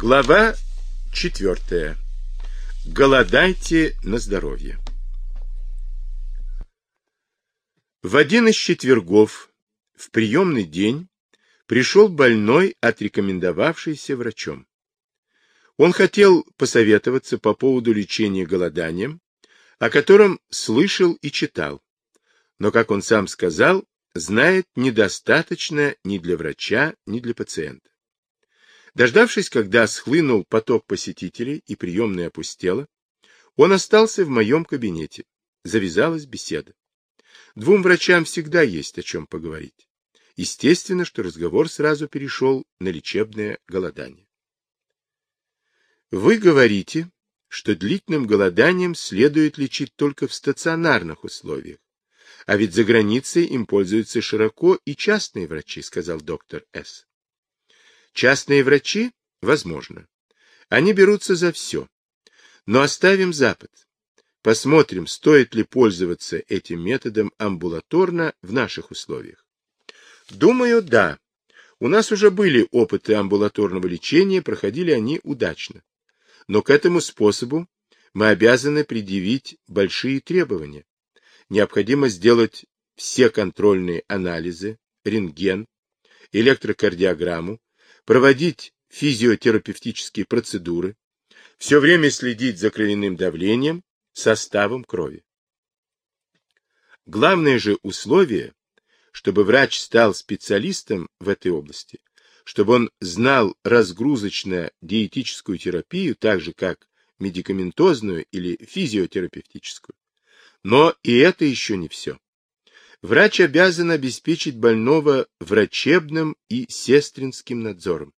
Глава четвертая. Голодайте на здоровье. В один из четвергов в приемный день пришел больной, отрекомендовавшийся врачом. Он хотел посоветоваться по поводу лечения голоданием, о котором слышал и читал, но, как он сам сказал, знает недостаточно ни для врача, ни для пациента. Дождавшись, когда схлынул поток посетителей и приемная опустела, он остался в моем кабинете. Завязалась беседа. Двум врачам всегда есть о чем поговорить. Естественно, что разговор сразу перешел на лечебное голодание. Вы говорите, что длительным голоданием следует лечить только в стационарных условиях, а ведь за границей им пользуются широко и частные врачи, сказал доктор С. Частные врачи? Возможно. Они берутся за все. Но оставим Запад. Посмотрим, стоит ли пользоваться этим методом амбулаторно в наших условиях. Думаю, да. У нас уже были опыты амбулаторного лечения, проходили они удачно. Но к этому способу мы обязаны предъявить большие требования необходимо сделать все контрольные анализы, рентген, электрокардиограмму, проводить физиотерапевтические процедуры, все время следить за кровяным давлением, составом крови. Главное же условие, чтобы врач стал специалистом в этой области, чтобы он знал разгрузочно-диетическую терапию так же, как медикаментозную или физиотерапевтическую, но и это еще не все. Врач обязан обеспечить больного врачебным и сестринским надзором.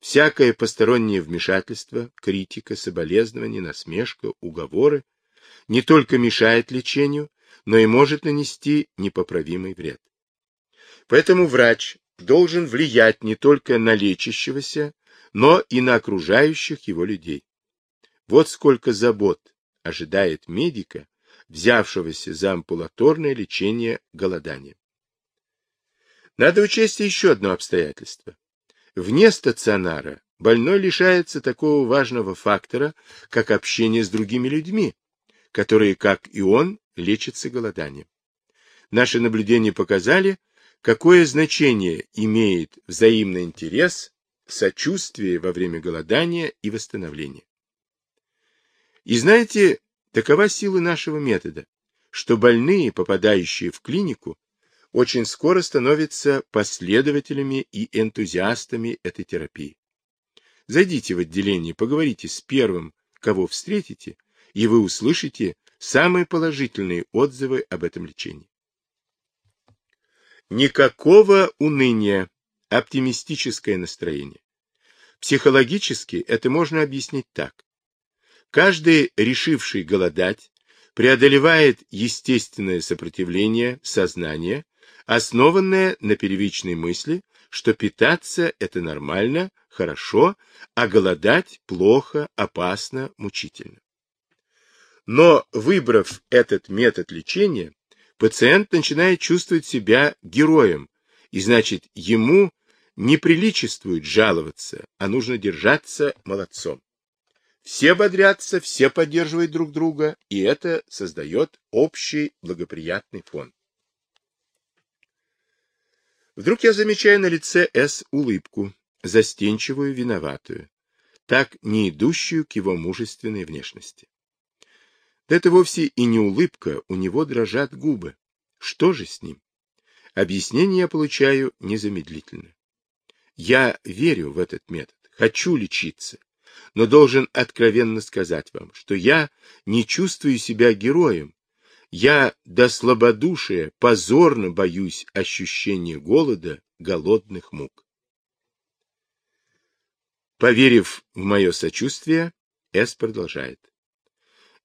Всякое постороннее вмешательство, критика, соболезнование, насмешка, уговоры не только мешает лечению, но и может нанести непоправимый вред. Поэтому врач должен влиять не только на лечащегося, но и на окружающих его людей. Вот сколько забот ожидает медика взявшегося за ампулаторное лечение голодания. Надо учесть еще одно обстоятельство. Вне стационара больной лишается такого важного фактора, как общение с другими людьми, которые, как и он, лечатся голоданием. Наши наблюдения показали, какое значение имеет взаимный интерес, сочувствие во время голодания и восстановления. И знаете, Такова сила нашего метода, что больные, попадающие в клинику, очень скоро становятся последователями и энтузиастами этой терапии. Зайдите в отделение, поговорите с первым, кого встретите, и вы услышите самые положительные отзывы об этом лечении. Никакого уныния, оптимистическое настроение. Психологически это можно объяснить так. Каждый, решивший голодать, преодолевает естественное сопротивление сознания, основанное на первичной мысли, что питаться – это нормально, хорошо, а голодать – плохо, опасно, мучительно. Но, выбрав этот метод лечения, пациент начинает чувствовать себя героем, и значит, ему не приличествует жаловаться, а нужно держаться молодцом. Все бодрятся, все поддерживают друг друга, и это создает общий благоприятный фон. Вдруг я замечаю на лице С улыбку, застенчивую, виноватую, так не идущую к его мужественной внешности. Да это вовсе и не улыбка, у него дрожат губы. Что же с ним? Объяснение я получаю незамедлительно. Я верю в этот метод, хочу лечиться, но должен откровенно сказать вам, что я не чувствую себя героем. Я до слабодушия позорно боюсь ощущения голода, голодных мук. Поверив в мое сочувствие, С. продолжает.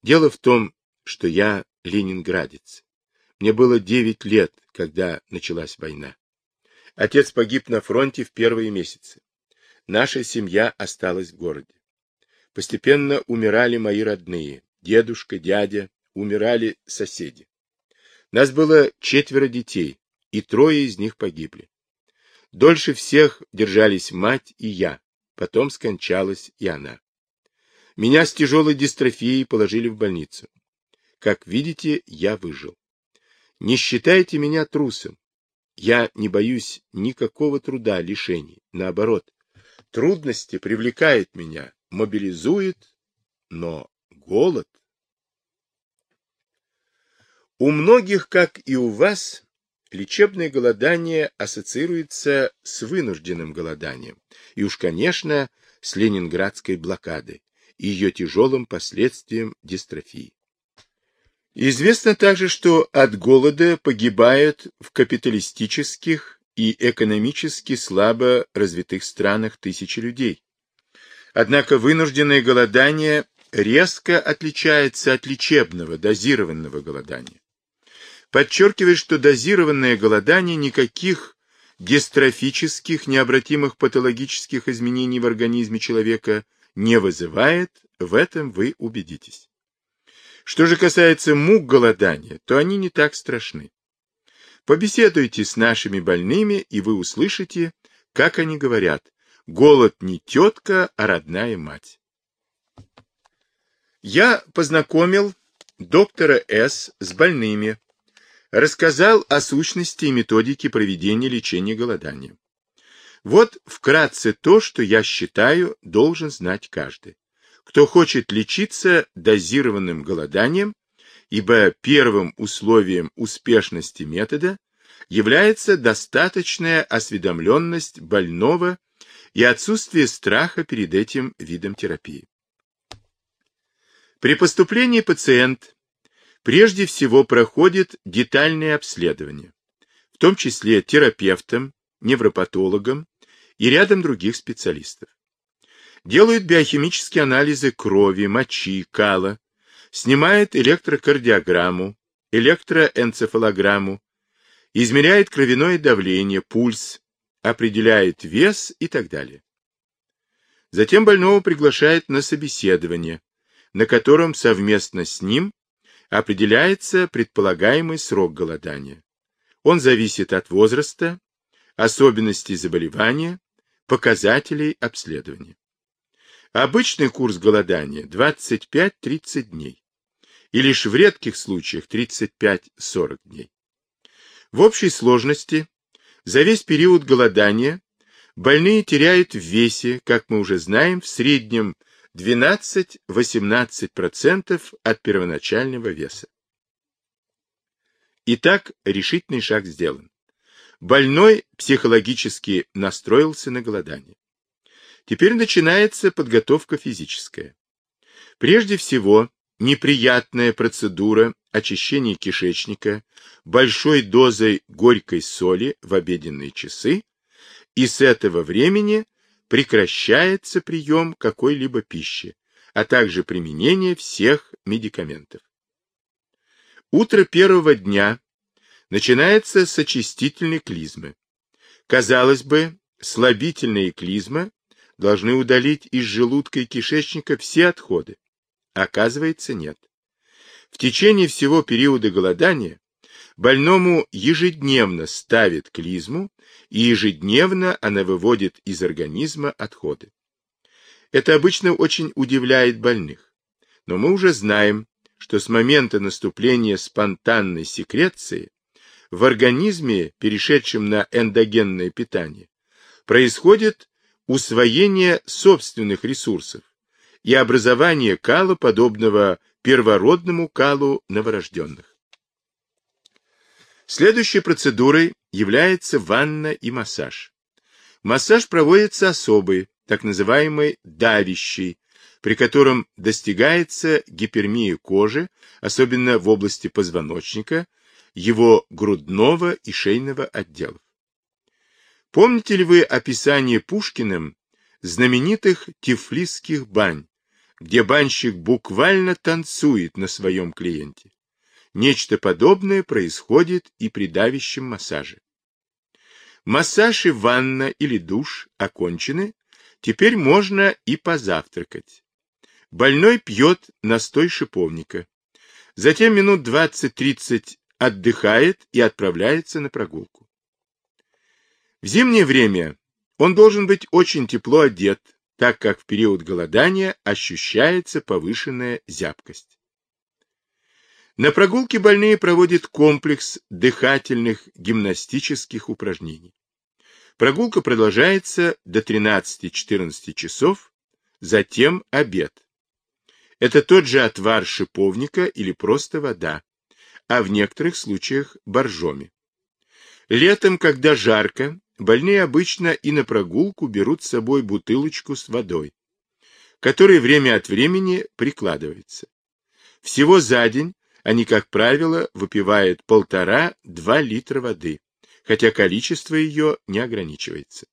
Дело в том, что я ленинградец. Мне было девять лет, когда началась война. Отец погиб на фронте в первые месяцы. Наша семья осталась в городе. Постепенно умирали мои родные, дедушка, дядя, умирали соседи. Нас было четверо детей, и трое из них погибли. Дольше всех держались мать и я. потом скончалась и она. Меня с тяжелой дистрофией положили в больницу. Как видите, я выжил. Не считайте меня трусом. Я не боюсь никакого труда, лишений. Наоборот, трудности привлекают меня, мобилизует, но голод... У многих, как и у вас, лечебное голодание ассоциируется с вынужденным голоданием, и уж, конечно, с ленинградской блокадой и ее тяжелым последствием дистрофии. Известно также, что от голода погибают в капиталистических и экономически слабо развитых странах тысячи людей. Однако вынужденное голодание резко отличается от лечебного, дозированного голодания. Подчеркивает, что дозированное голодание никаких дистрофических, необратимых патологических изменений в организме человека не вызывает, в этом вы убедитесь. Что же касается мук голодания, то они не так страшны. Побеседуйте с нашими больными, и вы услышите, как они говорят, голод не тетка, а родная мать. Я познакомил доктора С. с больными, рассказал о сущности и методике проведения лечения голодания. Вот вкратце то, что я считаю, должен знать каждый кто хочет лечиться дозированным голоданием, ибо первым условием успешности метода является достаточная осведомленность больного и отсутствие страха перед этим видом терапии. При поступлении пациент прежде всего проходит детальное обследование, в том числе терапевтом, невропатологом и рядом других специалистов делают биохимические анализы крови, мочи, кала, снимает электрокардиограмму, электроэнцефалограмму, измеряет кровяное давление, пульс, определяет вес и так далее. Затем больного приглашает на собеседование, на котором совместно с ним определяется предполагаемый срок голодания. Он зависит от возраста, особенностей заболевания, показателей обследования. Обычный курс голодания 25-30 дней, и лишь в редких случаях 35-40 дней. В общей сложности за весь период голодания больные теряют в весе, как мы уже знаем, в среднем 12-18% от первоначального веса. Итак, решительный шаг сделан. Больной психологически настроился на голодание. Теперь начинается подготовка физическая. Прежде всего, неприятная процедура очищения кишечника большой дозой горькой соли в обеденные часы, и с этого времени прекращается прием какой-либо пищи, а также применение всех медикаментов. Утро первого дня начинается с очистительной клизмы. Казалось бы, слабительная клизма должны удалить из желудка и кишечника все отходы. Оказывается, нет. В течение всего периода голодания больному ежедневно ставят клизму, и ежедневно она выводит из организма отходы. Это обычно очень удивляет больных. Но мы уже знаем, что с момента наступления спонтанной секреции в организме, перешедшем на эндогенное питание, происходит усвоение собственных ресурсов и образование кала, подобного первородному калу новорожденных. Следующей процедурой является ванна и массаж. Массаж проводится особый, так называемый давящий, при котором достигается гипермия кожи, особенно в области позвоночника, его грудного и шейного отделов. Помните ли вы описание Пушкиным знаменитых тифлисских бань, где банщик буквально танцует на своем клиенте? Нечто подобное происходит и при давящем массаже. Массаж и ванна или душ окончены, теперь можно и позавтракать. Больной пьет настой шиповника. Затем минут 20-30 отдыхает и отправляется на прогулку. В зимнее время он должен быть очень тепло одет, так как в период голодания ощущается повышенная зябкость. На прогулке больные проводят комплекс дыхательных гимнастических упражнений. Прогулка продолжается до 13-14 часов, затем обед. Это тот же отвар шиповника или просто вода, а в некоторых случаях боржоми. Летом, когда жарко, больные обычно и на прогулку берут с собой бутылочку с водой, которая время от времени прикладывается. Всего за день они, как правило, выпивают полтора-два литра воды, хотя количество ее не ограничивается.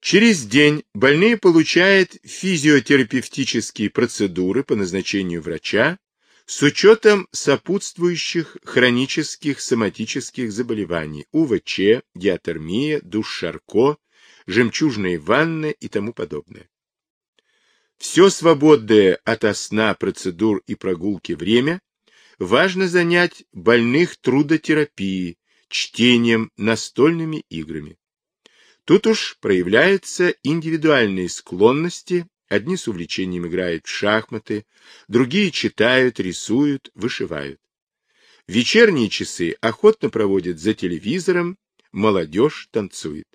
Через день больные получают физиотерапевтические процедуры по назначению врача с учетом сопутствующих хронических соматических заболеваний УВЧ, диатермия, душ-шарко, жемчужные ванны и тому подобное. Все свободное от сна, процедур и прогулки время важно занять больных трудотерапией, чтением, настольными играми. Тут уж проявляются индивидуальные склонности, одни с увлечением играют в шахматы, другие читают, рисуют, вышивают. Вечерние часы охотно проводят за телевизором, молодежь танцует.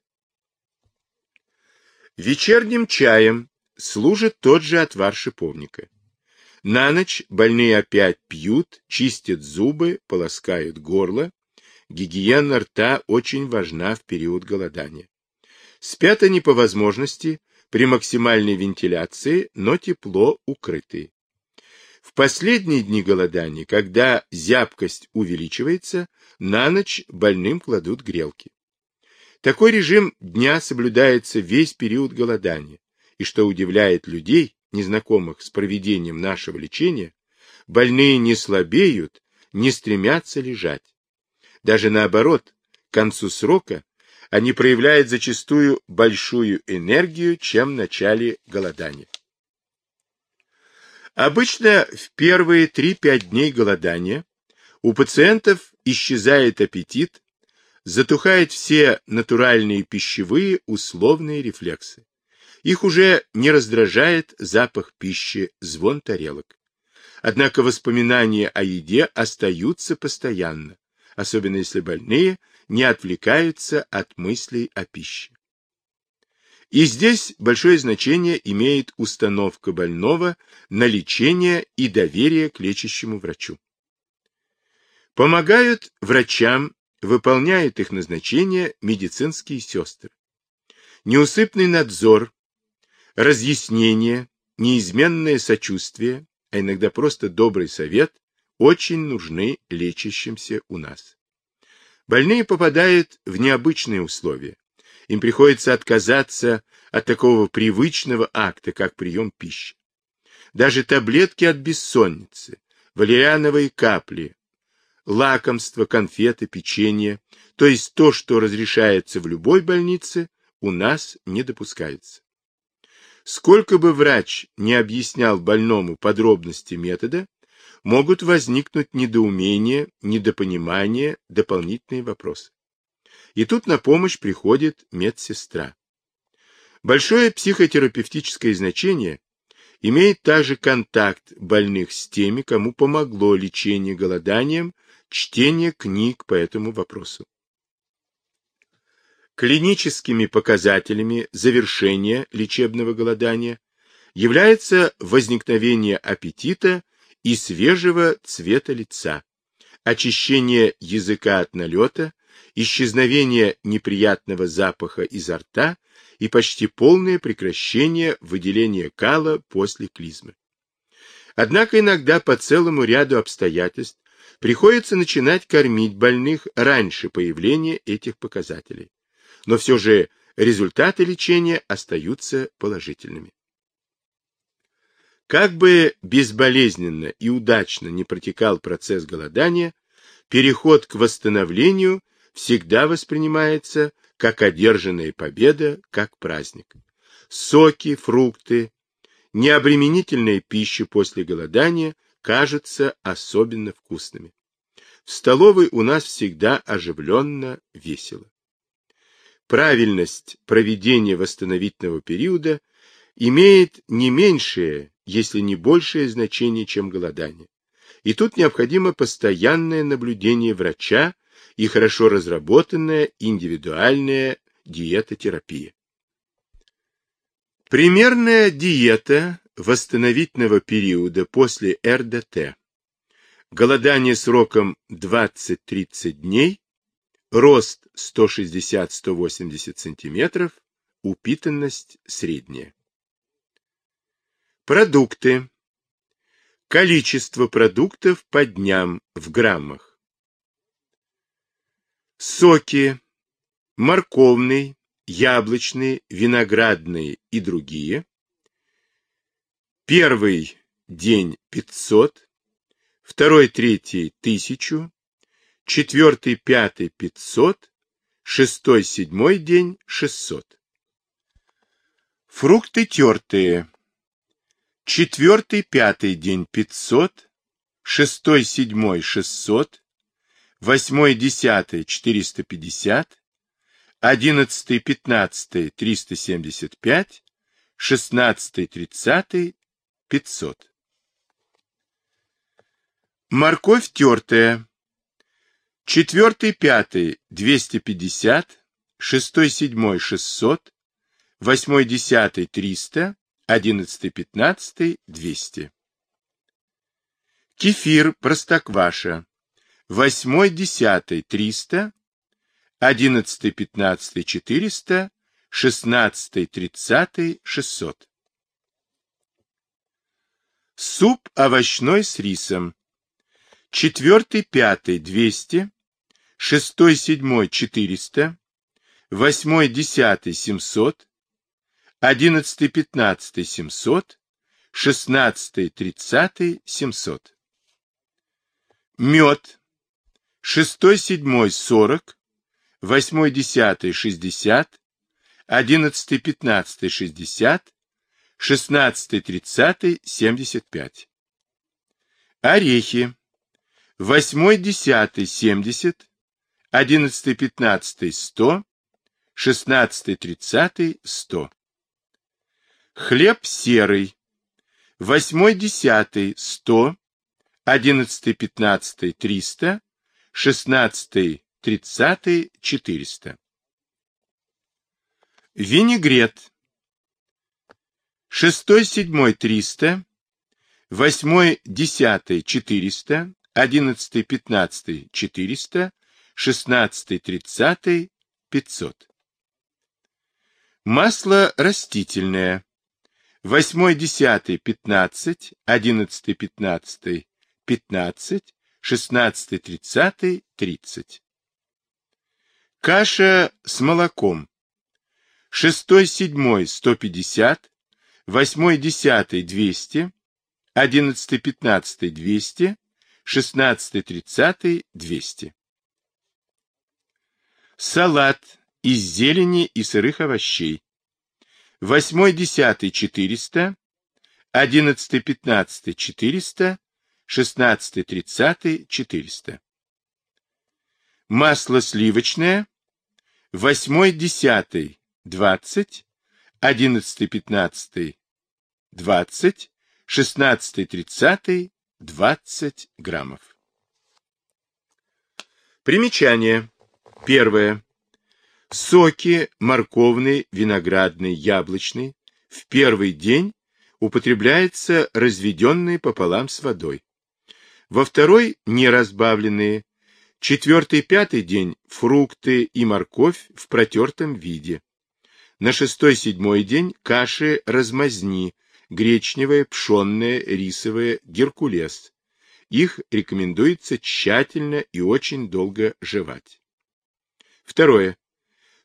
Вечерним чаем служит тот же отвар шиповника. На ночь больные опять пьют, чистят зубы, полоскают горло. Гигиена рта очень важна в период голодания. Спят они по возможности при максимальной вентиляции, но тепло укрытые. В последние дни голодания, когда зябкость увеличивается, на ночь больным кладут грелки. Такой режим дня соблюдается весь период голодания, и что удивляет людей, незнакомых с проведением нашего лечения, больные не слабеют, не стремятся лежать. Даже наоборот, к концу срока они проявляют зачастую большую энергию, чем в начале голодания. Обычно в первые 3-5 дней голодания у пациентов исчезает аппетит, затухают все натуральные пищевые условные рефлексы. Их уже не раздражает запах пищи, звон тарелок. Однако воспоминания о еде остаются постоянно, особенно если больные не отвлекаются от мыслей о пище. И здесь большое значение имеет установка больного на лечение и доверие к лечащему врачу. Помогают врачам, выполняют их назначения медицинские сестры. Неусыпный надзор, разъяснение, неизменное сочувствие, а иногда просто добрый совет очень нужны лечащимся у нас. Больные попадают в необычные условия. Им приходится отказаться от такого привычного акта, как прием пищи. Даже таблетки от бессонницы, валериановые капли, лакомства, конфеты, печенье, то есть то, что разрешается в любой больнице, у нас не допускается. Сколько бы врач не объяснял больному подробности метода, могут возникнуть недоумения, недопонимания, дополнительные вопросы. И тут на помощь приходит медсестра. Большое психотерапевтическое значение имеет также контакт больных с теми, кому помогло лечение голоданием, чтение книг по этому вопросу. Клиническими показателями завершения лечебного голодания является возникновение аппетита и свежего цвета лица, очищение языка от налета, исчезновение неприятного запаха изо рта и почти полное прекращение выделения кала после клизмы. Однако иногда по целому ряду обстоятельств приходится начинать кормить больных раньше появления этих показателей. Но все же результаты лечения остаются положительными. Как бы безболезненно и удачно не протекал процесс голодания, переход к восстановлению всегда воспринимается как одержанная победа, как праздник. Соки, фрукты, необременительная пища после голодания кажутся особенно вкусными. В столовой у нас всегда оживленно, весело. Правильность проведения восстановительного периода имеет не меньшее, если не большее значение, чем голодание. И тут необходимо постоянное наблюдение врача и хорошо разработанная индивидуальная диетотерапия. Примерная диета восстановительного периода после РДТ. Голодание сроком 20-30 дней, рост 160-180 см, упитанность средняя. Продукты. Количество продуктов по дням в граммах. Соки. Морковный, яблочный, виноградный и другие. Первый день 500, второй, третий – 1000, четвертый, пятый – 500, шестой, седьмой день – 600. Фрукты тертые. Четвертый, пятый день 500, шестой, седьмой 600, восьмой, десятый 450, одиннадцатый, пятнадцатый 375, шестнадцатый, тридцатый 500. Морковь тертая. Четвертый, пятый 250, шестой, седьмой 600, восьмой, десятый 300, одиннадцатый, пятнадцатый, двести. Кефир простокваша. Восьмой, десятый, триста. Одиннадцатый, пятнадцатый, четыреста. Шестнадцатый, тридцатый, шестьсот. Суп овощной с рисом. Четвертый, пятый, двести. Шестой, седьмой, четыреста. Восьмой, десятый, семьсот одиннадцатый, пятнадцатый, семьсот, шестнадцатый, тридцатый, семьсот. Мед. Шестой, седьмой, сорок, восьмой, десятый, шестьдесят, одиннадцатый, пятнадцатый, шестьдесят, шестнадцатый, тридцатый, семьдесят пять. Орехи. Восьмой, десятый, семьдесят, одиннадцатый, пятнадцатый, сто, шестнадцатый, тридцатый, сто. Хлеб серый. Восьмой, десятый, сто. Одиннадцатый, пятнадцатый, триста. Шестнадцатый, тридцатый, четыреста. Винегрет. Шестой, седьмой, триста. Восьмой, десятый, четыреста. Одиннадцатый, пятнадцатый, четыреста. Шестнадцатый, тридцатый, пятьсот. Масло растительное восьмой, десятый, пятнадцать, одиннадцатый, пятнадцатый, пятнадцать, шестнадцатый, тридцатый, тридцать. Каша с молоком. Шестой, седьмой, сто пятьдесят, восьмой, десятый, двести, одиннадцатый, пятнадцатый, двести, шестнадцатый, тридцатый, двести. Салат из зелени и сырых овощей восьмой, десятый, четыреста, одиннадцатый, пятнадцатый, четыреста, шестнадцатый, тридцатый, четыреста. Масло сливочное, восьмой, десятый, двадцать, одиннадцатый, пятнадцатый, двадцать, шестнадцатый, тридцатый, двадцать граммов. Примечание. Первое. Соки морковный, виноградный, яблочный в первый день употребляются разведенные пополам с водой. Во второй – неразбавленные. Четвертый-пятый день – фрукты и морковь в протертом виде. На шестой-седьмой день – каши размазни, гречневая, пшенная, рисовая, геркулес. Их рекомендуется тщательно и очень долго жевать. Второе.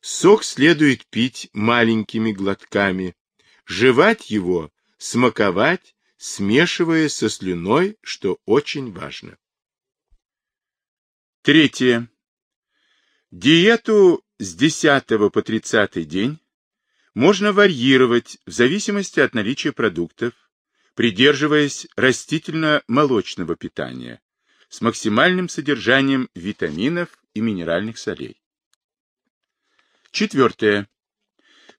Сок следует пить маленькими глотками, жевать его, смаковать, смешивая со слюной, что очень важно. Третье. Диету с 10 по 30 день можно варьировать в зависимости от наличия продуктов, придерживаясь растительно-молочного питания с максимальным содержанием витаминов и минеральных солей. Четвертое.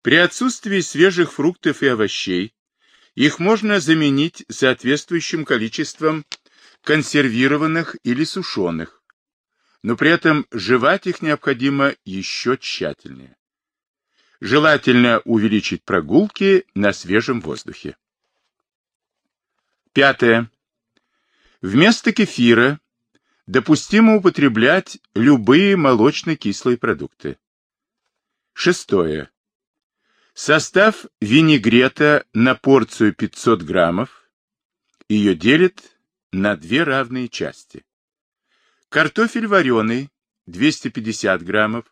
При отсутствии свежих фруктов и овощей Их можно заменить соответствующим количеством консервированных или сушеных, но при этом жевать их необходимо еще тщательнее. Желательно увеличить прогулки на свежем воздухе. Пятое. Вместо кефира допустимо употреблять любые молочно-кислые продукты. Шестое. Состав винегрета на порцию 500 граммов. Ее делят на две равные части. Картофель вареный 250 граммов.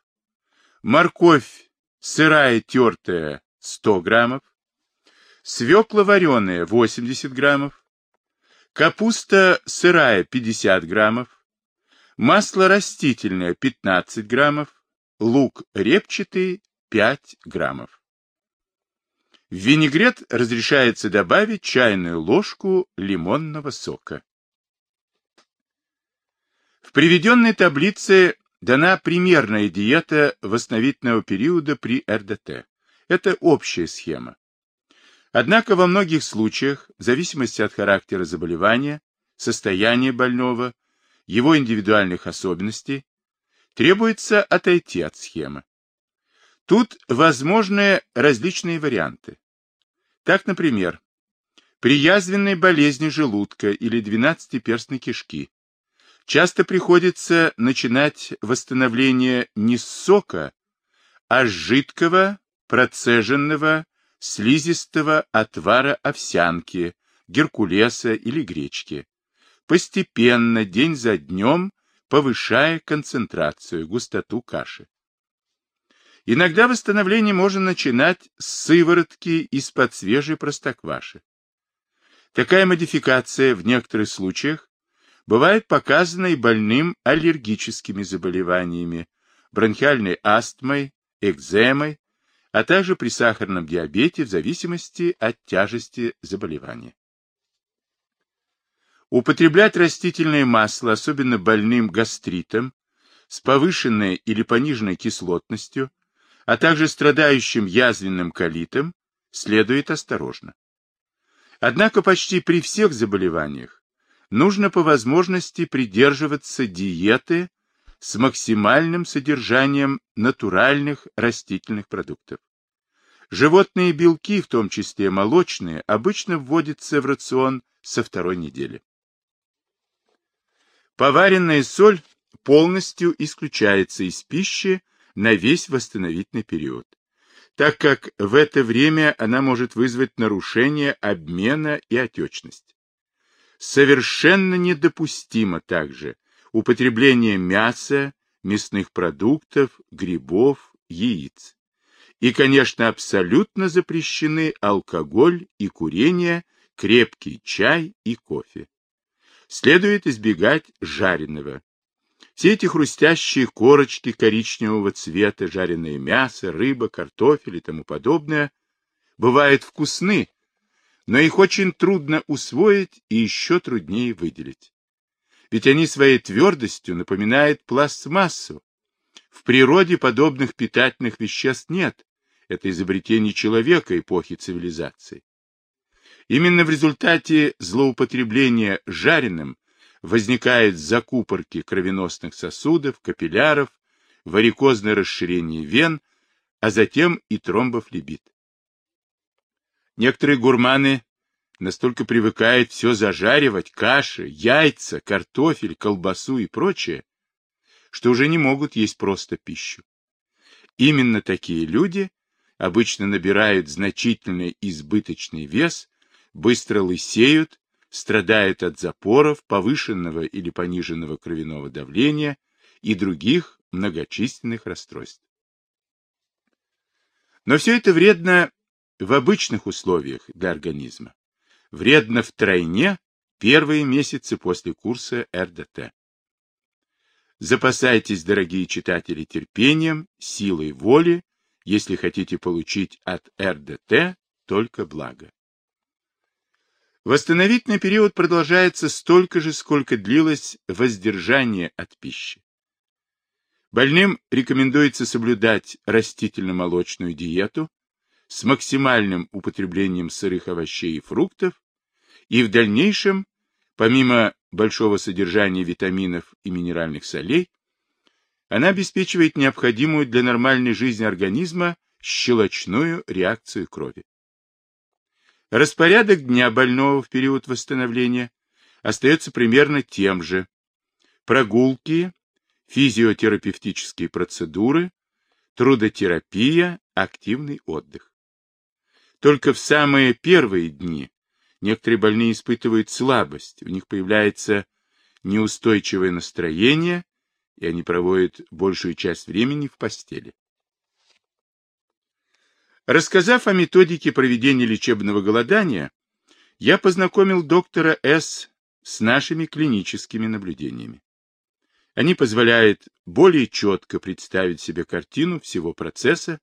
Морковь сырая тертая 100 граммов. Свекла вареная 80 граммов. Капуста сырая 50 граммов. Масло растительное 15 граммов. Лук репчатый 5 граммов. В винегрет разрешается добавить чайную ложку лимонного сока. В приведенной таблице дана примерная диета восстановительного периода при РДТ. Это общая схема. Однако во многих случаях, в зависимости от характера заболевания, состояния больного, его индивидуальных особенностей, требуется отойти от схемы. Тут возможны различные варианты. Так, например, при язвенной болезни желудка или двенадцатиперстной кишки часто приходится начинать восстановление не с сока, а с жидкого, процеженного, слизистого отвара овсянки, геркулеса или гречки, постепенно, день за днем, повышая концентрацию, густоту каши. Иногда восстановление можно начинать с сыворотки из-под свежей простокваши. Такая модификация в некоторых случаях бывает показана и больным аллергическими заболеваниями, бронхиальной астмой, экземой, а также при сахарном диабете в зависимости от тяжести заболевания. Употреблять растительное масло, особенно больным гастритом, с повышенной или пониженной кислотностью, а также страдающим язвенным колитом, следует осторожно. Однако почти при всех заболеваниях нужно по возможности придерживаться диеты с максимальным содержанием натуральных растительных продуктов. Животные белки, в том числе молочные, обычно вводятся в рацион со второй недели. Поваренная соль полностью исключается из пищи на весь восстановительный период, так как в это время она может вызвать нарушение обмена и отечность. Совершенно недопустимо также употребление мяса, мясных продуктов, грибов, яиц. И, конечно, абсолютно запрещены алкоголь и курение, крепкий чай и кофе. Следует избегать жареного, все эти хрустящие корочки коричневого цвета, жареное мясо, рыба, картофель и тому подобное, бывают вкусны, но их очень трудно усвоить и еще труднее выделить. Ведь они своей твердостью напоминают пластмассу. В природе подобных питательных веществ нет. Это изобретение человека эпохи цивилизации. Именно в результате злоупотребления жареным возникают закупорки кровеносных сосудов, капилляров, варикозное расширение вен, а затем и тромбофлебит. Некоторые гурманы настолько привыкают все зажаривать, каши, яйца, картофель, колбасу и прочее, что уже не могут есть просто пищу. Именно такие люди обычно набирают значительный избыточный вес, быстро лысеют страдает от запоров, повышенного или пониженного кровяного давления и других многочисленных расстройств. Но все это вредно в обычных условиях для организма. Вредно втройне первые месяцы после курса РДТ. Запасайтесь, дорогие читатели, терпением, силой воли, если хотите получить от РДТ только благо. Восстановительный период продолжается столько же, сколько длилось воздержание от пищи. Больным рекомендуется соблюдать растительно-молочную диету, с максимальным употреблением сырых овощей и фруктов, и в дальнейшем, помимо большого содержания витаминов и минеральных солей, она обеспечивает необходимую для нормальной жизни организма щелочную реакцию крови. Распорядок дня больного в период восстановления остается примерно тем же. Прогулки, физиотерапевтические процедуры, трудотерапия, активный отдых. Только в самые первые дни некоторые больные испытывают слабость, у них появляется неустойчивое настроение, и они проводят большую часть времени в постели. Рассказав о методике проведения лечебного голодания, я познакомил доктора С. с нашими клиническими наблюдениями. Они позволяют более четко представить себе картину всего процесса,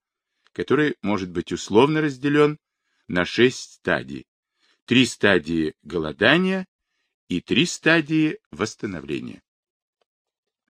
который может быть условно разделен на шесть стадий. Три стадии голодания и три стадии восстановления.